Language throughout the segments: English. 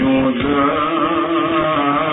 يسجدان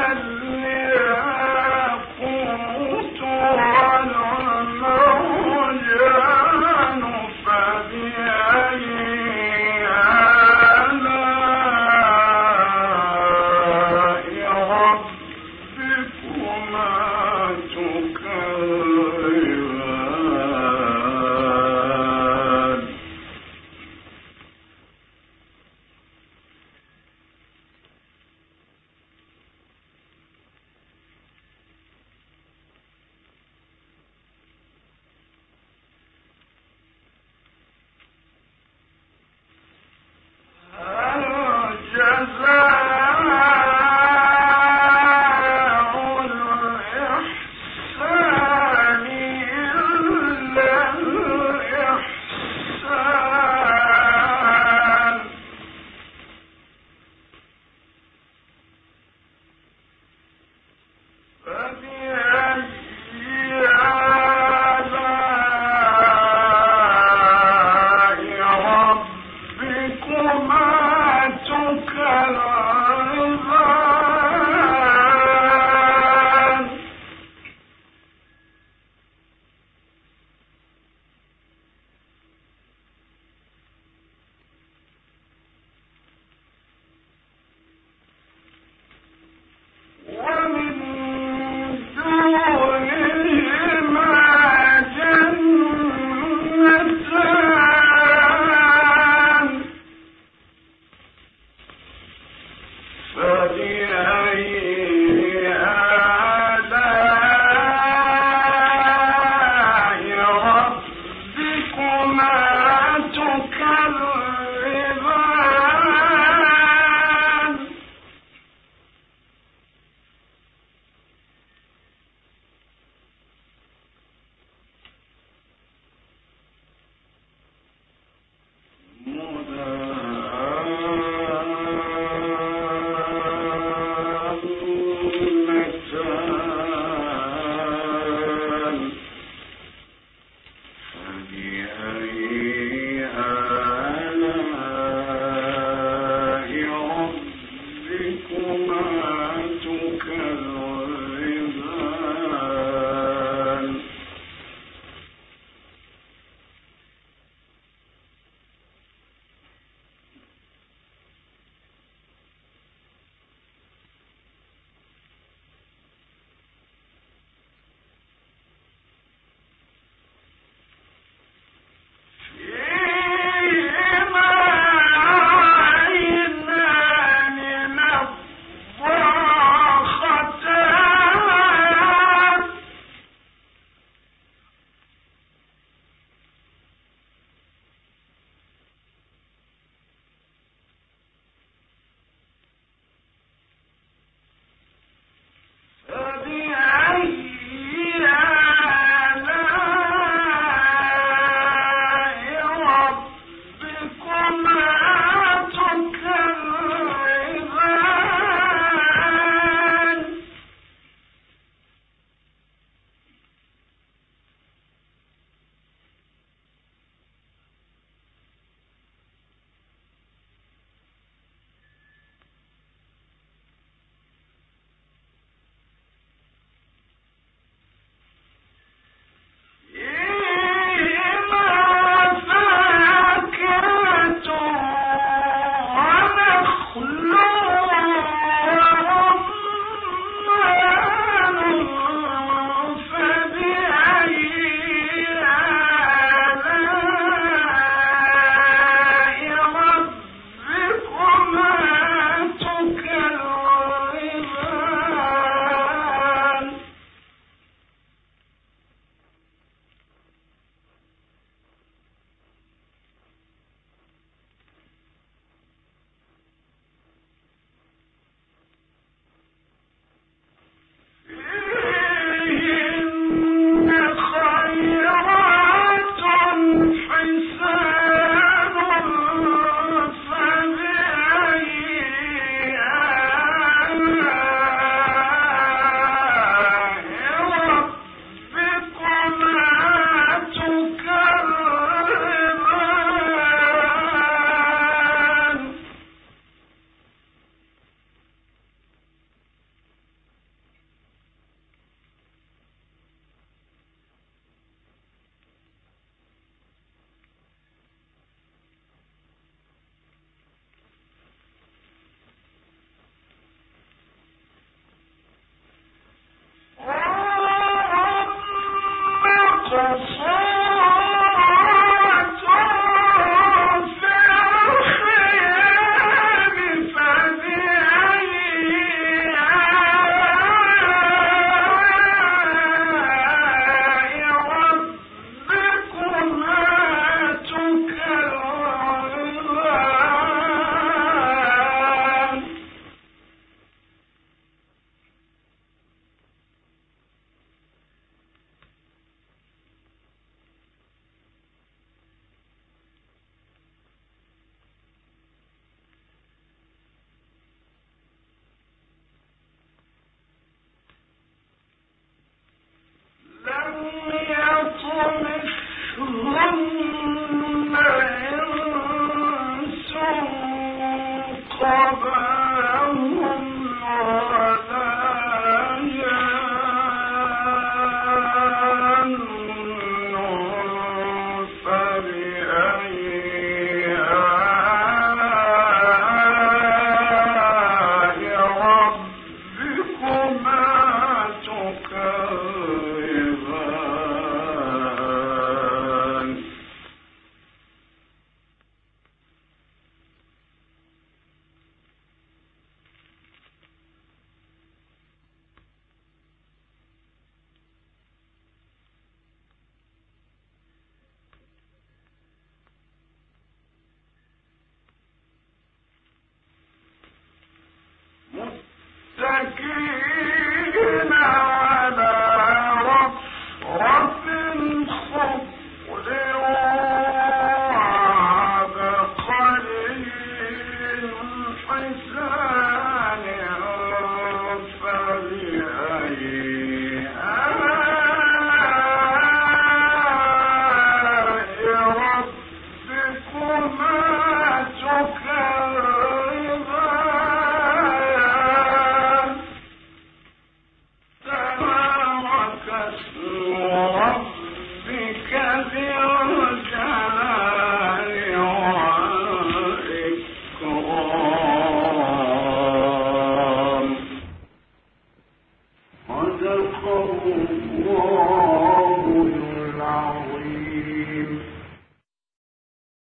من